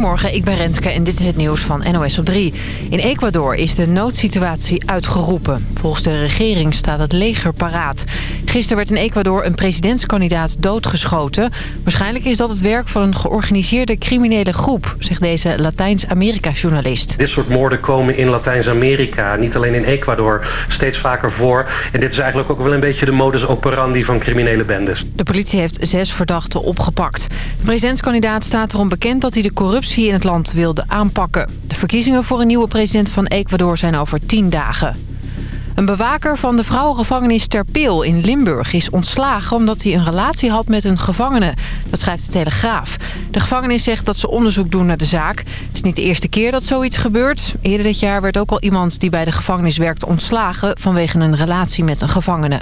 Goedemorgen, ik ben Renske en dit is het nieuws van NOS op 3. In Ecuador is de noodsituatie uitgeroepen. Volgens de regering staat het leger paraat. Gisteren werd in Ecuador een presidentskandidaat doodgeschoten. Waarschijnlijk is dat het werk van een georganiseerde criminele groep... zegt deze Latijns-Amerika-journalist. Dit soort moorden komen in Latijns-Amerika, niet alleen in Ecuador, steeds vaker voor. En dit is eigenlijk ook wel een beetje de modus operandi van criminele bendes. De politie heeft zes verdachten opgepakt. De presidentskandidaat staat erom bekend dat hij de corruptie in het land wilde aanpakken. De verkiezingen voor een nieuwe president van Ecuador zijn over tien dagen. Een bewaker van de vrouwengevangenis Ter Peel in Limburg is ontslagen... omdat hij een relatie had met een gevangene. Dat schrijft de Telegraaf. De gevangenis zegt dat ze onderzoek doen naar de zaak. Het is niet de eerste keer dat zoiets gebeurt. Eerder dit jaar werd ook al iemand die bij de gevangenis werkte ontslagen... vanwege een relatie met een gevangene.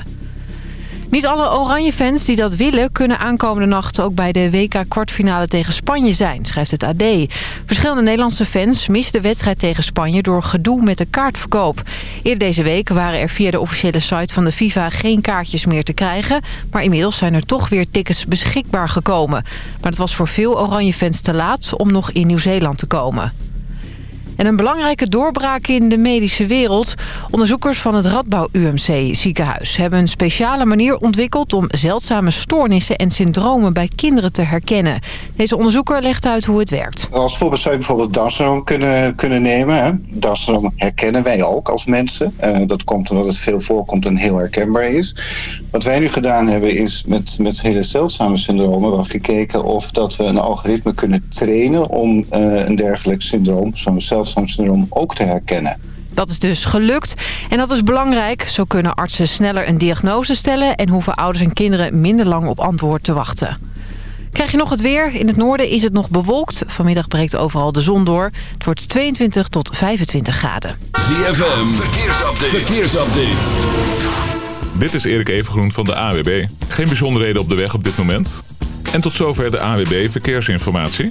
Niet alle Oranje-fans die dat willen... kunnen aankomende nacht ook bij de WK-kwartfinale tegen Spanje zijn, schrijft het AD. Verschillende Nederlandse fans misten de wedstrijd tegen Spanje... door gedoe met de kaartverkoop. Eerder deze week waren er via de officiële site van de FIFA... geen kaartjes meer te krijgen. Maar inmiddels zijn er toch weer tickets beschikbaar gekomen. Maar het was voor veel Oranje-fans te laat om nog in Nieuw-Zeeland te komen. En een belangrijke doorbraak in de medische wereld. Onderzoekers van het Radbouw UMC ziekenhuis hebben een speciale manier ontwikkeld... om zeldzame stoornissen en syndromen bij kinderen te herkennen. Deze onderzoeker legt uit hoe het werkt. Als voorbeeld zou je bijvoorbeeld Down kunnen, kunnen nemen. Down herkennen wij ook als mensen. Uh, dat komt omdat het veel voorkomt en heel herkenbaar is. Wat wij nu gedaan hebben is met, met hele zeldzame syndromen... we gekeken of dat we een algoritme kunnen trainen... om uh, een dergelijk syndroom, zo'n zeldzaam ook te herkennen. Dat is dus gelukt. En dat is belangrijk. Zo kunnen artsen sneller een diagnose stellen... en hoeven ouders en kinderen minder lang op antwoord te wachten. Krijg je nog het weer? In het noorden is het nog bewolkt. Vanmiddag breekt overal de zon door. Het wordt 22 tot 25 graden. ZFM, verkeersupdate. verkeersupdate. Dit is Erik Evengroen van de AWB. Geen bijzonderheden op de weg op dit moment. En tot zover de AWB Verkeersinformatie.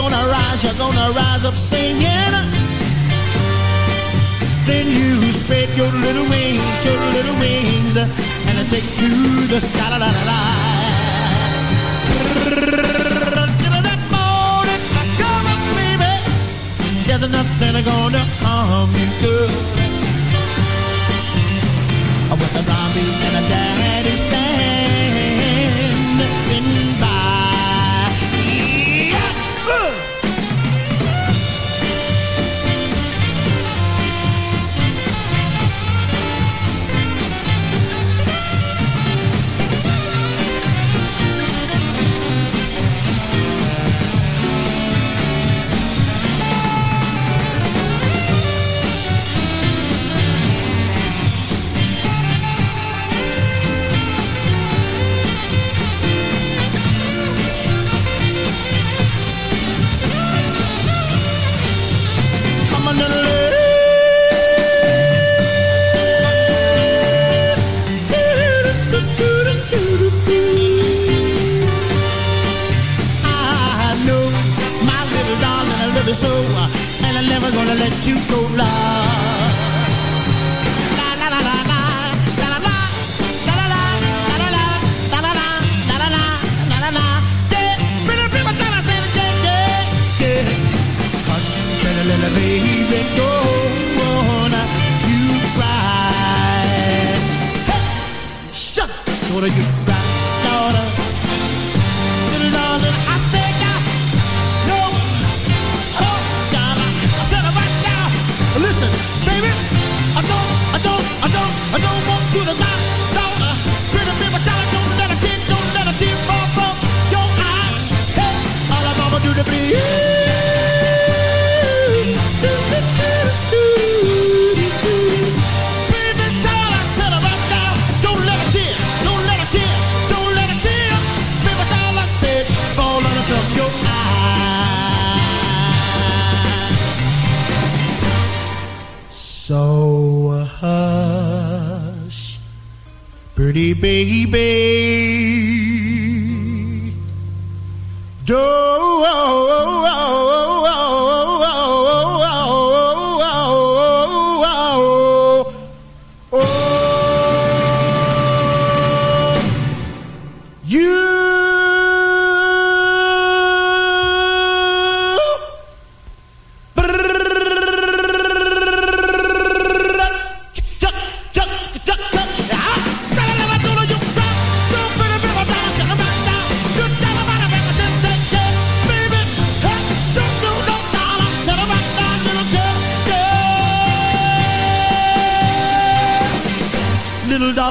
gonna rise, you're gonna rise up singing. Then you spread your little wings, your little wings, and take to the sky. La, la, la, la. There's nothing gonna harm you, girl. With the zombie and a daddy standing you go like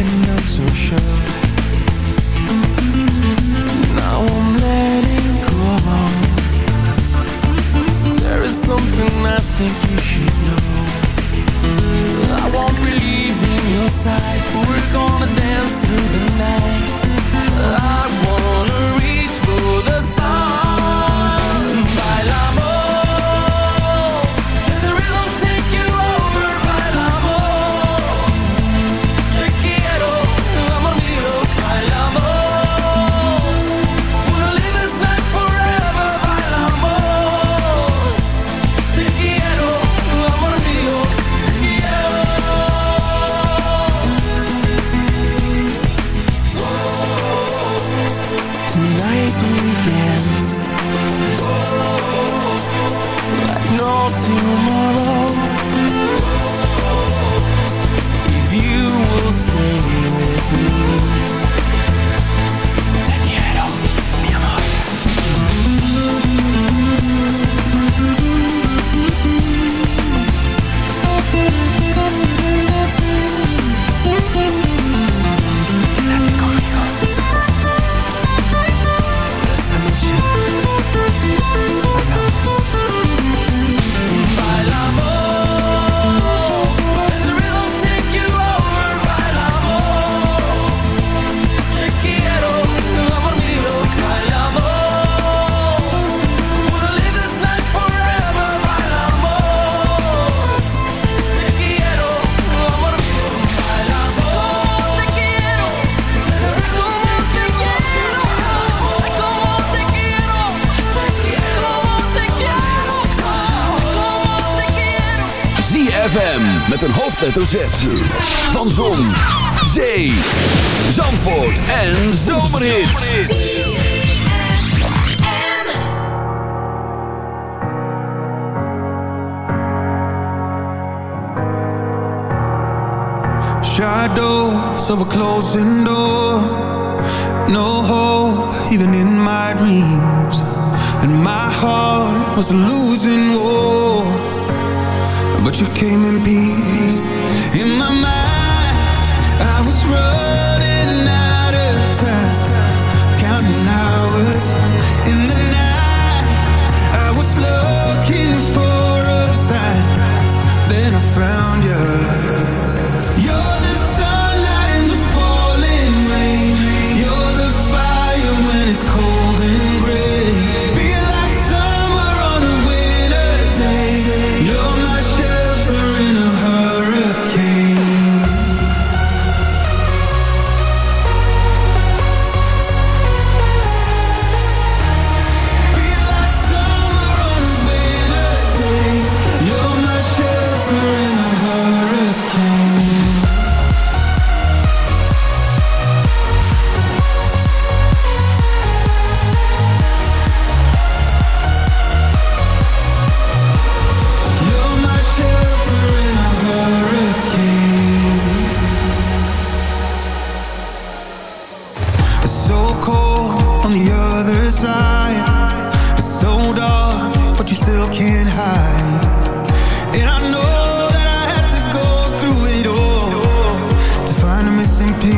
and I'm so sure. ZFM met een hoofdletter Z. Van Zon, Zee, Zandvoort en Zomerhit. Shadows of a closing door. No hope even in my dreams. And my heart was losing war. but you came in peace. In my mind in peace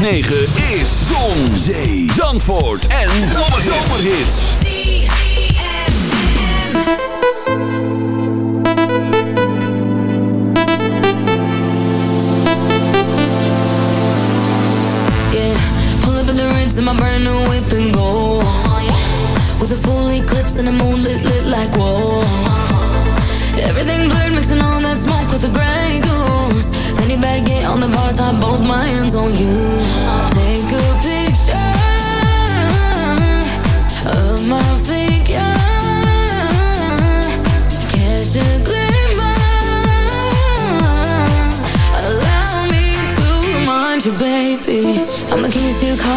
106.9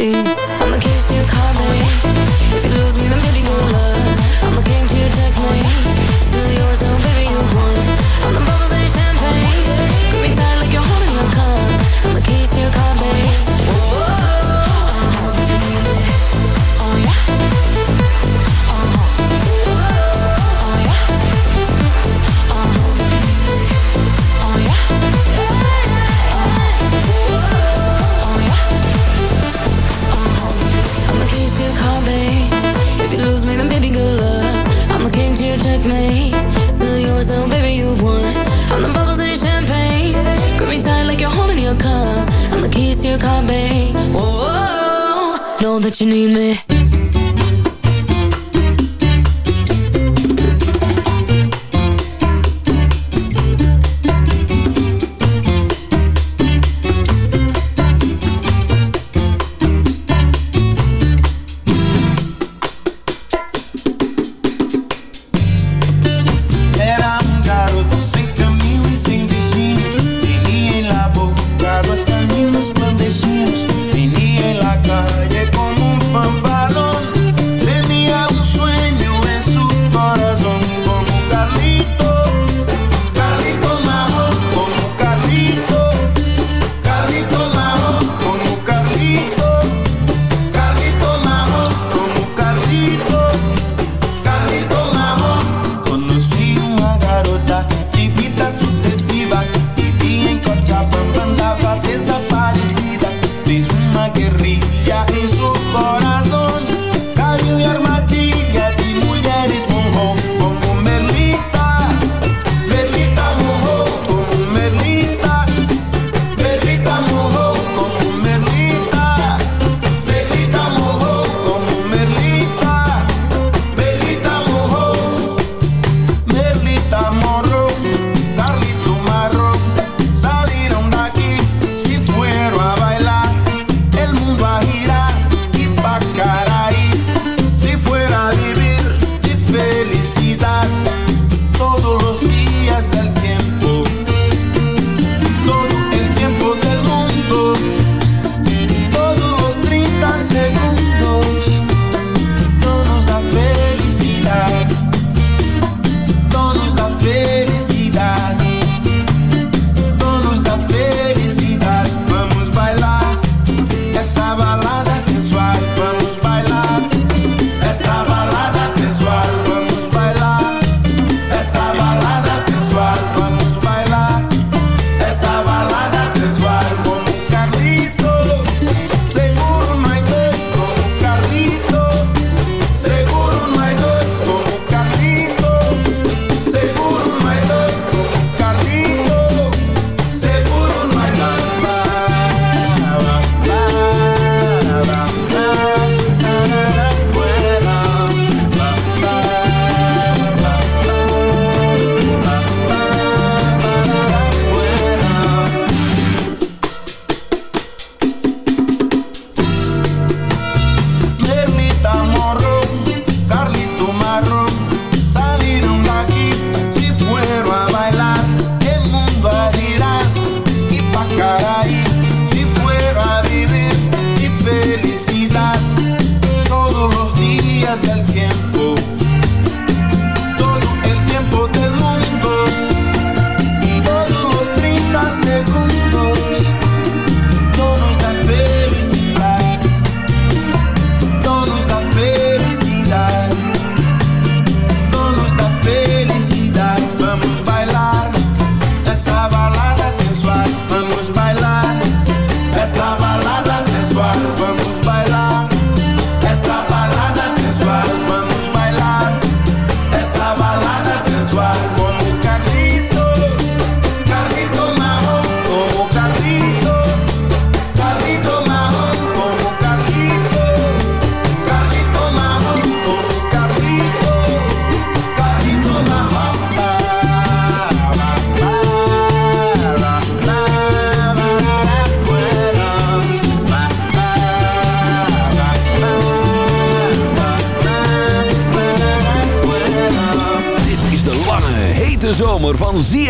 see. that you need me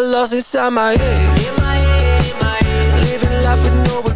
got lost inside my head. Living life with no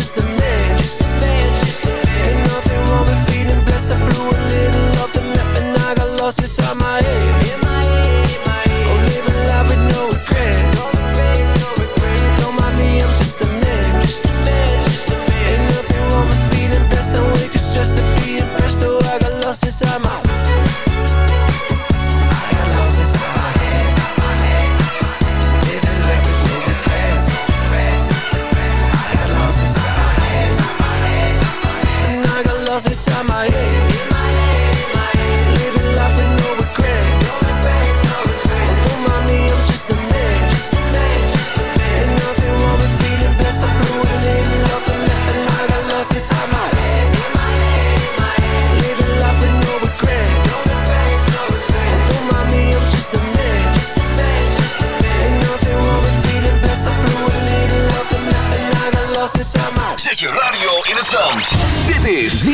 just a minute.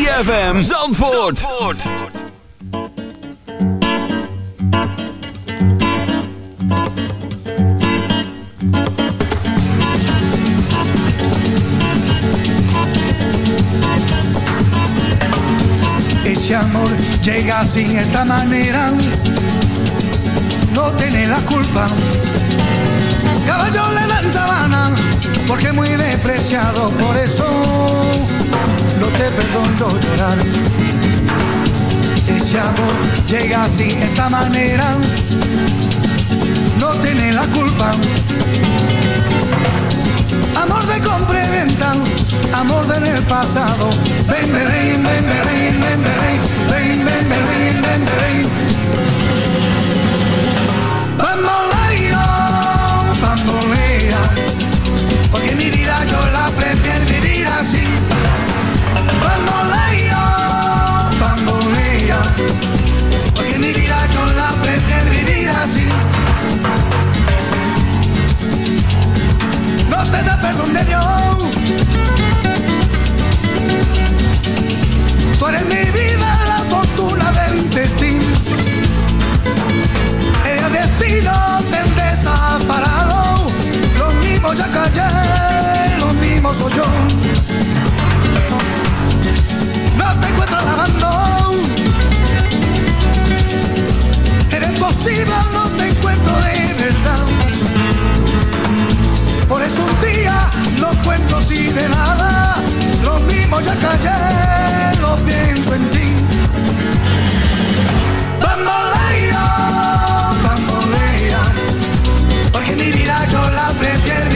ZFM Zandvoort. Ese amor llega sin esta manera, no tiene la culpa. Caballo le dan sabana, porque es muy despreciado, por eso no te perdono llorar. Ese amor llega sin esta manera, no tiene la culpa. Amor de compra y venta, amor del el pasado. Ven, ven, ven, ven, ven, ven, ven, ven, ven, ven, ven, ven. Bamboleo, bambolea, porque mi vida yo la prefiero vivir así. Bamboleo, bamboleo, porque mi vida yo la pretendo vivir así. No te da perdón de Dios. Tú eres mi vida, la fortuna del destino. El destino te desaparado, lo mismo ya callé, lo mismo soy yo te encuentro trabajando. Eres posible, no te encuentro de verdad. Por eso un día no cuento si de nada. Lo mismo ya callé, lo pienso en ti. Bambolea, bambolea, porque mi vida yo la prefiero.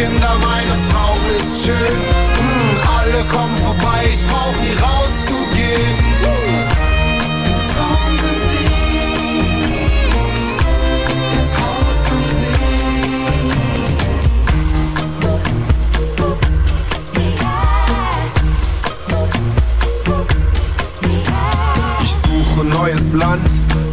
Kinder, meine Frau ist schön. Mm, alle kommen vorbei, ich brauch nie rauszugehen. Das Haus am Ich suche neues Land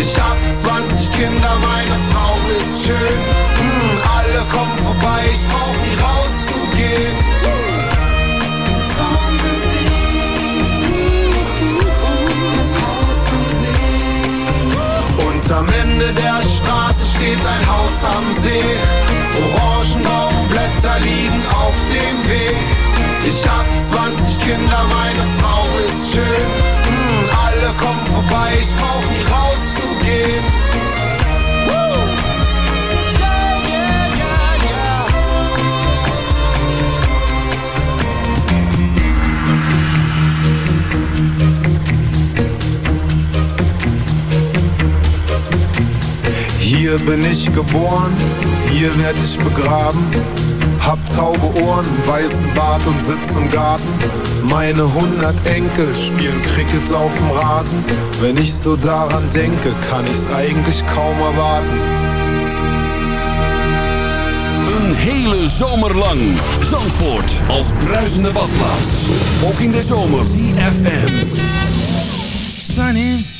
Ich hab 20 Kinder, meine Frau ist schön. Mm, alle kommen vorbei, ich brauch Hier bin ich geboren, hier werd ich begraben. Hab taube Ohren, weißen Bart und sitz im Garten. Meine hundert Enkel spielen Cricket auf dem Rasen. Wenn ich so daran denke, kann ich's eigentlich kaum erwarten. Een hele zomer lang. Zandvoort als bruisende badplaats. Ook in de zomer. CFM. Sunny.